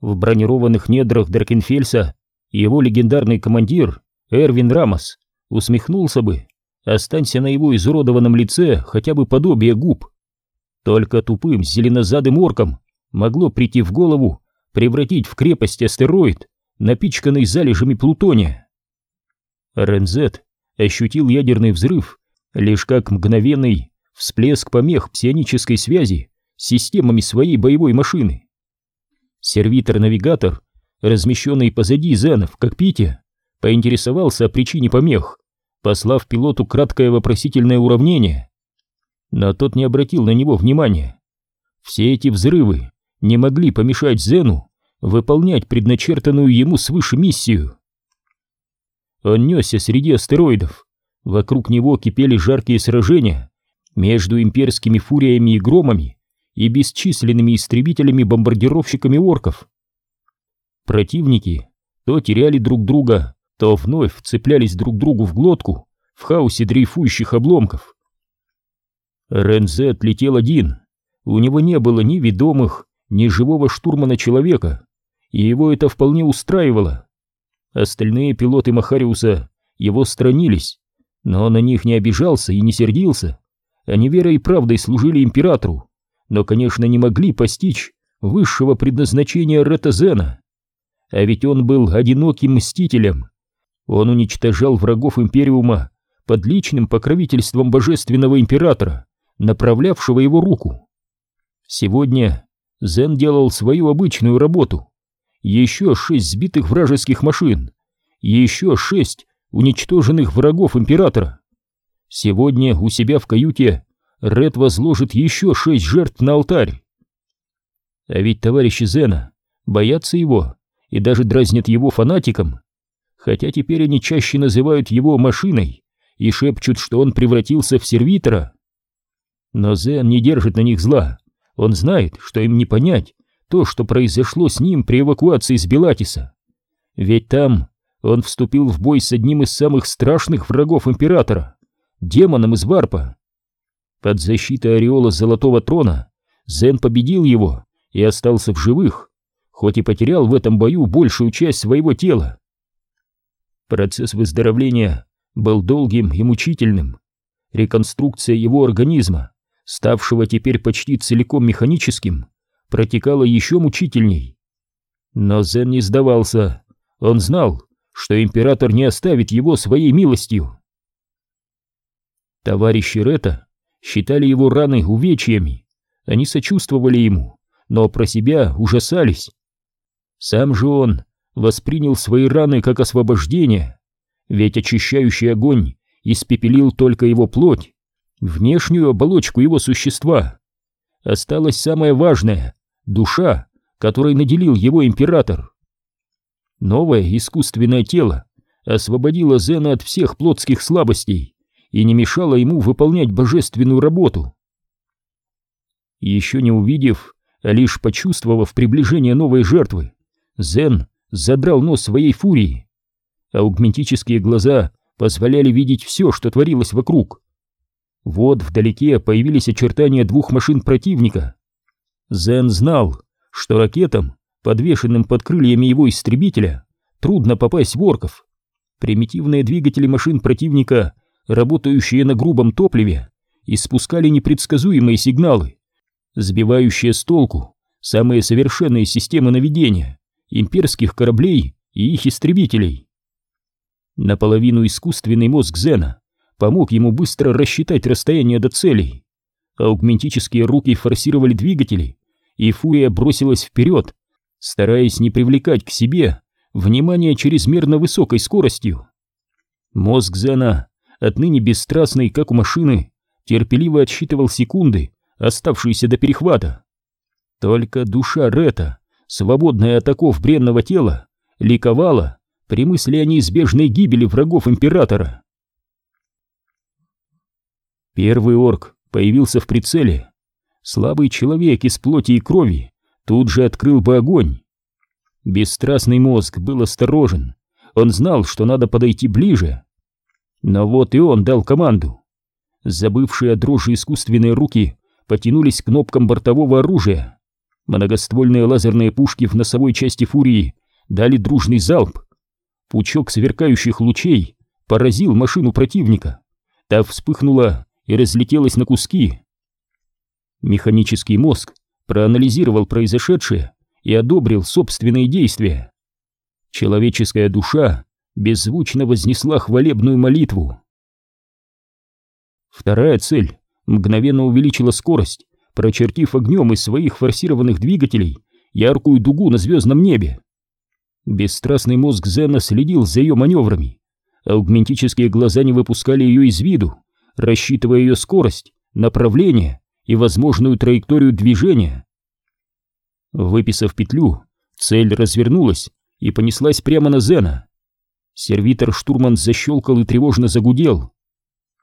в бронированных недрах Дракенфельса его легендарный командир Эрвин Рамос усмехнулся бы, останься на его изуродованном лице хотя бы подобие губ. Только тупым зеленозадым орком могло прийти в голову превратить в крепость астероид, напичканный залежами плутония. Рензет ощутил ядерный взрыв лишь как мгновенный всплеск помех псионической связи с системами своей боевой машины. Сервитор-навигатор, размещенный позади Зена в кокпите, поинтересовался о причине помех, послав пилоту краткое вопросительное уравнение. Но тот не обратил на него внимания. Все эти взрывы не могли помешать Зену выполнять предначертанную ему свыше миссию. Он несся среди астероидов. Вокруг него кипели жаркие сражения между имперскими фуриями и громами и бесчисленными истребителями-бомбардировщиками орков. Противники то теряли друг друга, то вновь вцеплялись друг другу в глотку в хаосе дрейфующих обломков. Рензет летел один. У него не было ни ведомых, ни живого штурмана человека, и его это вполне устраивало. Остальные пилоты Махариуса его странились, но на них не обижался и не сердился. Они верой и правдой служили императору, но, конечно, не могли постичь высшего предназначения Ретазена. А ведь он был одиноким мстителем. Он уничтожал врагов Империума под личным покровительством божественного императора, направлявшего его руку. Сегодня Зен делал свою обычную работу. Еще шесть сбитых вражеских машин, еще шесть уничтоженных врагов императора. Сегодня у себя в каюте Ред возложит еще шесть жертв на алтарь. А ведь товарищи Зена боятся его и даже дразнят его фанатиком, хотя теперь они чаще называют его машиной и шепчут, что он превратился в сервитора. Но Зен не держит на них зла, он знает, что им не понять то, что произошло с ним при эвакуации из Белатиса. Ведь там он вступил в бой с одним из самых страшных врагов императора, демоном из Варпа. Под защитой ореола Золотого Трона Зен победил его и остался в живых, хоть и потерял в этом бою большую часть своего тела. Процесс выздоровления был долгим и мучительным. Реконструкция его организма, ставшего теперь почти целиком механическим, протекала еще мучительней. Но Зен не сдавался. Он знал, что император не оставит его своей милостью. Товарищи Рета считали его раны увечьями, они сочувствовали ему, но про себя ужасались. Сам же он воспринял свои раны как освобождение, ведь очищающий огонь испепелил только его плоть, внешнюю оболочку его существа. Осталось самое важное — душа, которой наделил его император. Новое искусственное тело освободило Зена от всех плотских слабостей и не мешало ему выполнять божественную работу. Еще не увидев, а лишь почувствовав приближение новой жертвы, Зен задрал нос своей фурии. Аугментические глаза позволяли видеть все, что творилось вокруг. Вот вдалеке появились очертания двух машин противника. Зен знал, что ракетам подвешенным под крыльями его истребителя, трудно попасть в орков. Примитивные двигатели машин противника, работающие на грубом топливе, испускали непредсказуемые сигналы, сбивающие с толку самые совершенные системы наведения имперских кораблей и их истребителей. Наполовину искусственный мозг Зена помог ему быстро рассчитать расстояние до целей. Аугментические руки форсировали двигатели, и фурия бросилась вперед, стараясь не привлекать к себе внимание чрезмерно высокой скоростью. Мозг Зена, отныне бесстрастный, как у машины, терпеливо отсчитывал секунды, оставшиеся до перехвата. Только душа Рета, свободная от оков бренного тела, ликовала при мысли о неизбежной гибели врагов Императора. Первый орк появился в прицеле. Слабый человек из плоти и крови, тут же открыл бы огонь. Бесстрастный мозг был осторожен, он знал, что надо подойти ближе. Но вот и он дал команду. Забывшие о дрожи искусственные руки потянулись к кнопкам бортового оружия. Многоствольные лазерные пушки в носовой части «Фурии» дали дружный залп. Пучок сверкающих лучей поразил машину противника. Та вспыхнула и разлетелась на куски. Механический мозг проанализировал произошедшее и одобрил собственные действия. Человеческая душа беззвучно вознесла хвалебную молитву. Вторая цель мгновенно увеличила скорость, прочертив огнем из своих форсированных двигателей яркую дугу на звездном небе. Бесстрастный мозг Зена следил за ее маневрами, аугментические глаза не выпускали ее из виду, рассчитывая ее скорость, направление и возможную траекторию движения. Выписав петлю, цель развернулась и понеслась прямо на Зена. Сервитор-штурман защелкал и тревожно загудел.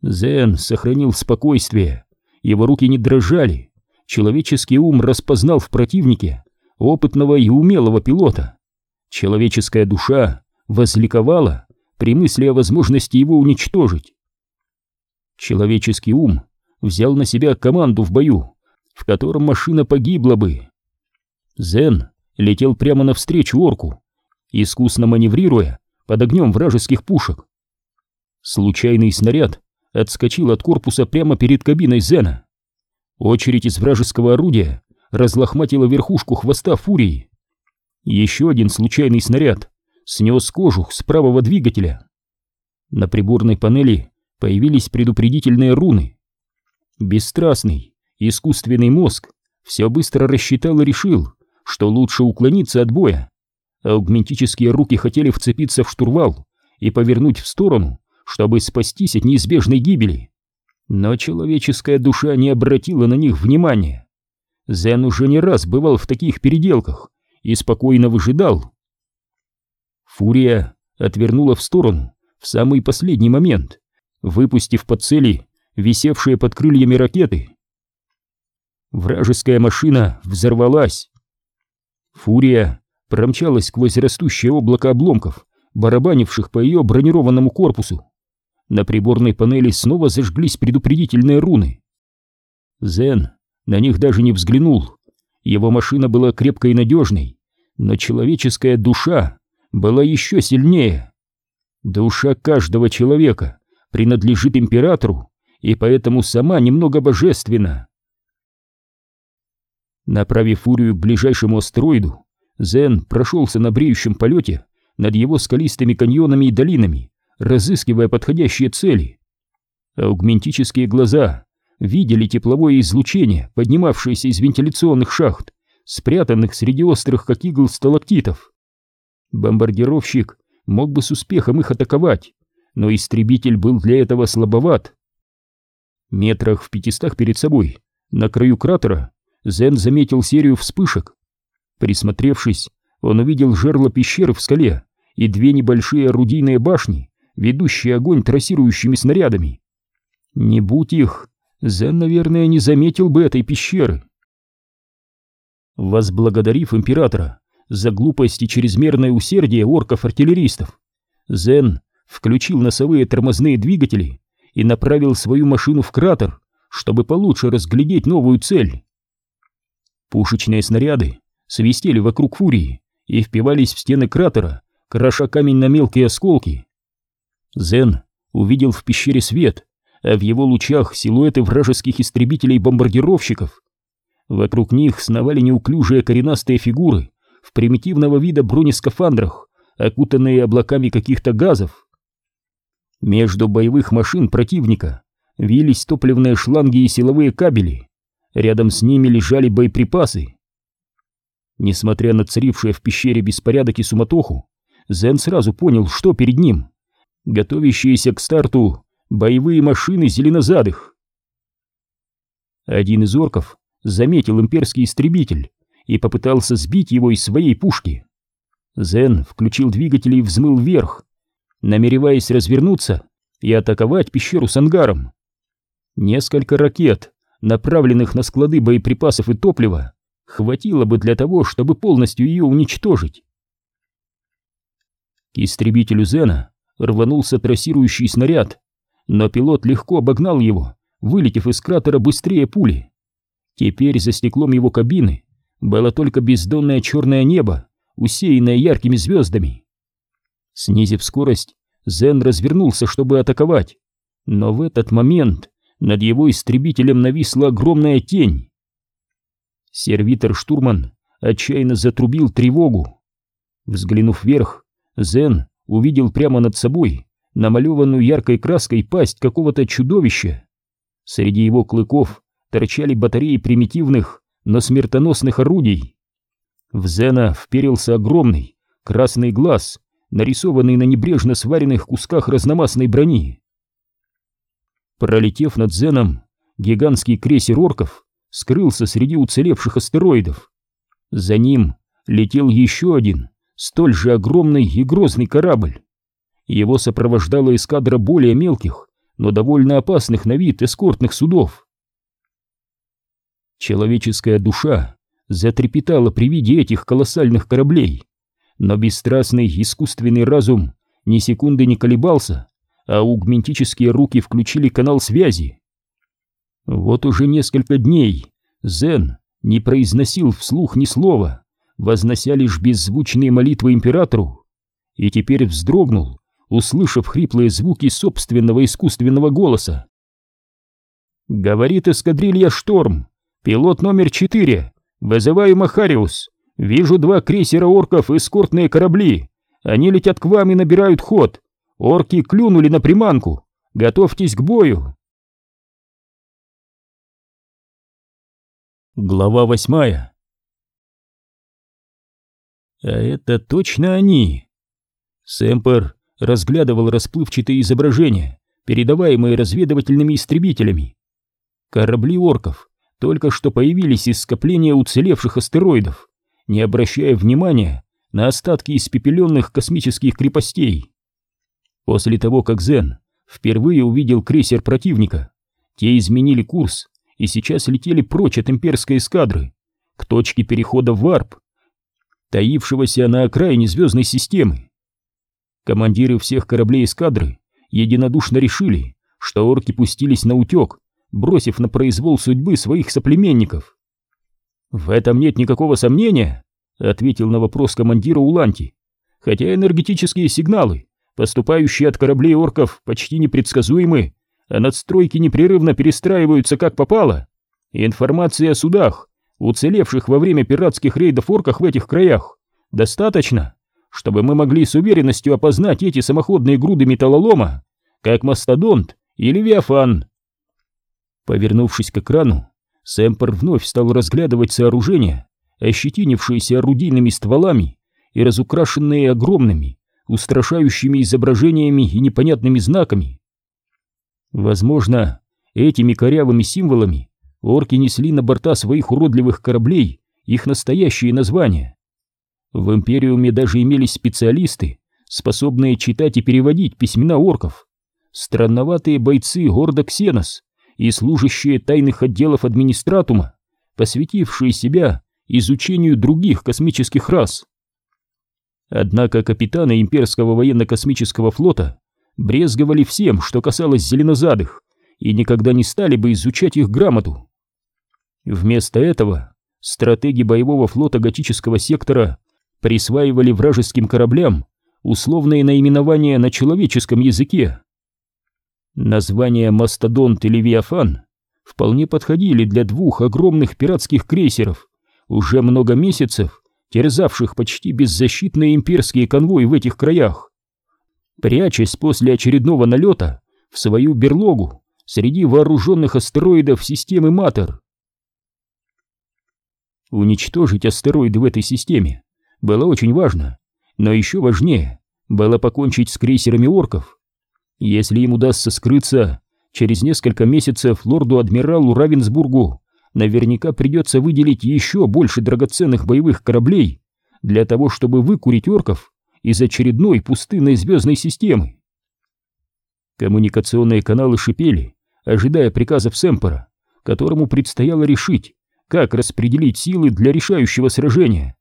Зен сохранил спокойствие, его руки не дрожали, человеческий ум распознал в противнике опытного и умелого пилота. Человеческая душа возликовала при мысли о возможности его уничтожить. Человеческий ум взял на себя команду в бою, в котором машина погибла бы. Зен летел прямо навстречу орку, искусно маневрируя под огнем вражеских пушек. Случайный снаряд отскочил от корпуса прямо перед кабиной Зена. Очередь из вражеского орудия разлохматила верхушку хвоста фурии. Еще один случайный снаряд снес кожух с правого двигателя. На приборной панели появились предупредительные руны. Бесстрастный, искусственный мозг все быстро рассчитал и решил, что лучше уклониться от боя. Аугментические руки хотели вцепиться в штурвал и повернуть в сторону, чтобы спастись от неизбежной гибели. Но человеческая душа не обратила на них внимания. Зен уже не раз бывал в таких переделках и спокойно выжидал. Фурия отвернула в сторону в самый последний момент, выпустив по цели висевшие под крыльями ракеты. Вражеская машина взорвалась. Фурия промчалась сквозь растущее облако обломков, барабанивших по ее бронированному корпусу. На приборной панели снова зажглись предупредительные руны. Зен на них даже не взглянул. Его машина была крепкой и надежной, но человеческая душа была еще сильнее. Душа каждого человека принадлежит императору и поэтому сама немного божественна. Направив фурию к ближайшему астероиду, Зен прошелся на бреющем полете над его скалистыми каньонами и долинами, разыскивая подходящие цели. Аугментические глаза видели тепловое излучение, поднимавшееся из вентиляционных шахт, спрятанных среди острых, как игл, сталактитов. Бомбардировщик мог бы с успехом их атаковать, но истребитель был для этого слабоват. Метрах в пятистах перед собой, на краю кратера, Зен заметил серию вспышек. Присмотревшись, он увидел жерло пещеры в скале и две небольшие орудийные башни, ведущие огонь трассирующими снарядами. Не будь их, Зен, наверное, не заметил бы этой пещеры. Возблагодарив императора за глупость и чрезмерное усердие орков-артиллеристов, Зен включил носовые тормозные двигатели и направил свою машину в кратер, чтобы получше разглядеть новую цель. Пушечные снаряды свистели вокруг фурии и впивались в стены кратера, кроша камень на мелкие осколки. Зен увидел в пещере свет, а в его лучах силуэты вражеских истребителей-бомбардировщиков. Вокруг них сновали неуклюжие коренастые фигуры в примитивного вида бронескафандрах, окутанные облаками каких-то газов. Между боевых машин противника вились топливные шланги и силовые кабели. Рядом с ними лежали боеприпасы. Несмотря на царившее в пещере беспорядок и суматоху, Зен сразу понял, что перед ним. Готовящиеся к старту боевые машины зеленозадых. Один из орков заметил имперский истребитель и попытался сбить его из своей пушки. Зен включил двигатель и взмыл вверх, намереваясь развернуться и атаковать пещеру с ангаром. Несколько ракет, направленных на склады боеприпасов и топлива, хватило бы для того, чтобы полностью ее уничтожить. К истребителю Зена рванулся трассирующий снаряд, но пилот легко обогнал его, вылетев из кратера быстрее пули. Теперь за стеклом его кабины было только бездонное черное небо, усеянное яркими звездами. Снизив скорость, Зен развернулся, чтобы атаковать, но в этот момент над его истребителем нависла огромная тень. Сервитор-штурман отчаянно затрубил тревогу. Взглянув вверх, Зен увидел прямо над собой намалеванную яркой краской пасть какого-то чудовища. Среди его клыков торчали батареи примитивных, но смертоносных орудий. В Зена вперился огромный красный глаз, нарисованный на небрежно сваренных кусках разномастной брони. Пролетев над Зеном, гигантский крейсер орков скрылся среди уцелевших астероидов. За ним летел еще один, столь же огромный и грозный корабль. Его сопровождала эскадра более мелких, но довольно опасных на вид эскортных судов. Человеческая душа затрепетала при виде этих колоссальных кораблей, но бесстрастный искусственный разум ни секунды не колебался, а аугментические руки включили канал связи. Вот уже несколько дней Зен не произносил вслух ни слова, вознося лишь беззвучные молитвы императору, и теперь вздрогнул, услышав хриплые звуки собственного искусственного голоса. «Говорит эскадрилья «Шторм», пилот номер четыре, вызываю Махариус, вижу два крейсера орков и эскортные корабли, они летят к вам и набирают ход, орки клюнули на приманку, готовьтесь к бою». Глава восьмая а это точно они. Сэмпер разглядывал расплывчатые изображения, передаваемые разведывательными истребителями. Корабли орков только что появились из скопления уцелевших астероидов, не обращая внимания на остатки испепеленных космических крепостей. После того, как Зен впервые увидел крейсер противника, те изменили курс и сейчас летели прочь от имперской эскадры, к точке перехода в Варп, таившегося на окраине звездной системы. Командиры всех кораблей эскадры единодушно решили, что орки пустились на утек, бросив на произвол судьбы своих соплеменников. «В этом нет никакого сомнения», — ответил на вопрос командира Уланти, «хотя энергетические сигналы, поступающие от кораблей орков, почти непредсказуемы, а надстройки непрерывно перестраиваются как попало. Информация о судах, уцелевших во время пиратских рейдов орках в этих краях, достаточно, чтобы мы могли с уверенностью опознать эти самоходные груды металлолома, как мастодонт или виафан. Повернувшись к экрану, Сэмпер вновь стал разглядывать сооружения, ощетинившиеся орудийными стволами и разукрашенные огромными, устрашающими изображениями и непонятными знаками. Возможно, этими корявыми символами орки несли на борта своих уродливых кораблей их настоящие названия. В Империуме даже имелись специалисты, способные читать и переводить письмена орков, странноватые бойцы Горда Ксенос и служащие тайных отделов администратума, посвятившие себя изучению других космических рас. Однако капитаны имперского военно-космического флота брезговали всем, что касалось зеленозадых, и никогда не стали бы изучать их грамоту. Вместо этого стратеги боевого флота готического сектора присваивали вражеским кораблям условные наименования на человеческом языке. Названия «Мастодонт» и «Левиафан» вполне подходили для двух огромных пиратских крейсеров, уже много месяцев терзавших почти беззащитные имперские конвои в этих краях. Прячась после очередного налета в свою берлогу среди вооруженных астероидов системы Матер. Уничтожить астероиды в этой системе было очень важно, но еще важнее было покончить с крейсерами орков. Если им удастся скрыться, через несколько месяцев лорду-адмиралу Равенсбургу наверняка придется выделить еще больше драгоценных боевых кораблей для того, чтобы выкурить орков из очередной пустынной звездной системы. Коммуникационные каналы шипели, ожидая приказов Сэмпора, которому предстояло решить, как распределить силы для решающего сражения.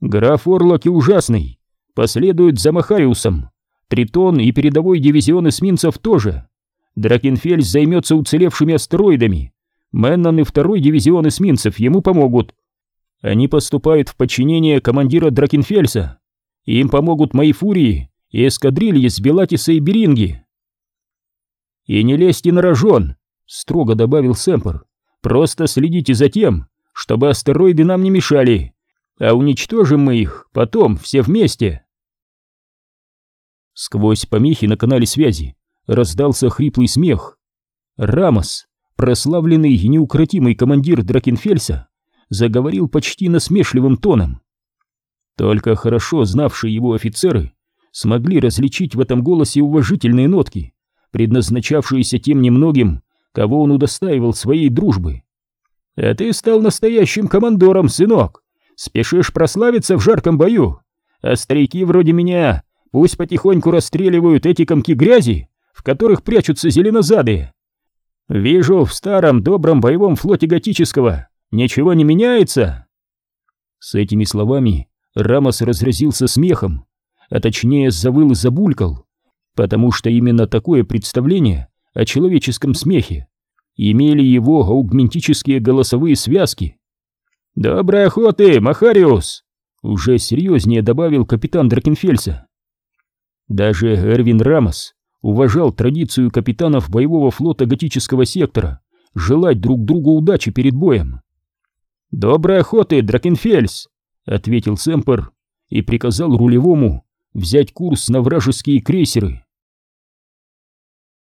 Граф Орлоки ужасный, последует за Махариусом, Тритон и передовой дивизион эсминцев тоже. Дракенфельс займется уцелевшими астероидами, Меннон и второй дивизион эсминцев ему помогут. Они поступают в подчинение командира Дракенфельса. Им помогут мои фурии и эскадрильи с Белатиса и Беринги. И не лезьте на рожон, строго добавил Сэмпер. Просто следите за тем, чтобы астероиды нам не мешали, а уничтожим мы их потом все вместе. Сквозь помехи на канале связи раздался хриплый смех. Рамос, прославленный и неукротимый командир Дракенфельса, заговорил почти насмешливым тоном. Только хорошо знавшие его офицеры смогли различить в этом голосе уважительные нотки, предназначавшиеся тем немногим, кого он удостаивал своей дружбы. «А ты стал настоящим командором, сынок! Спешишь прославиться в жарком бою, а старики вроде меня пусть потихоньку расстреливают эти комки грязи, в которых прячутся зеленозадые. Вижу, в старом добром боевом флоте готического ничего не меняется!» С этими словами Рамос разразился смехом, а точнее завыл и забулькал, потому что именно такое представление о человеческом смехе имели его аугментические голосовые связки. «Доброй охоты, Махариус!» уже серьезнее добавил капитан Дракенфельса. Даже Эрвин Рамос уважал традицию капитанов боевого флота готического сектора желать друг другу удачи перед боем. «Доброй охоты, Дракенфельс!» — ответил Сэмпер и приказал рулевому взять курс на вражеские крейсеры.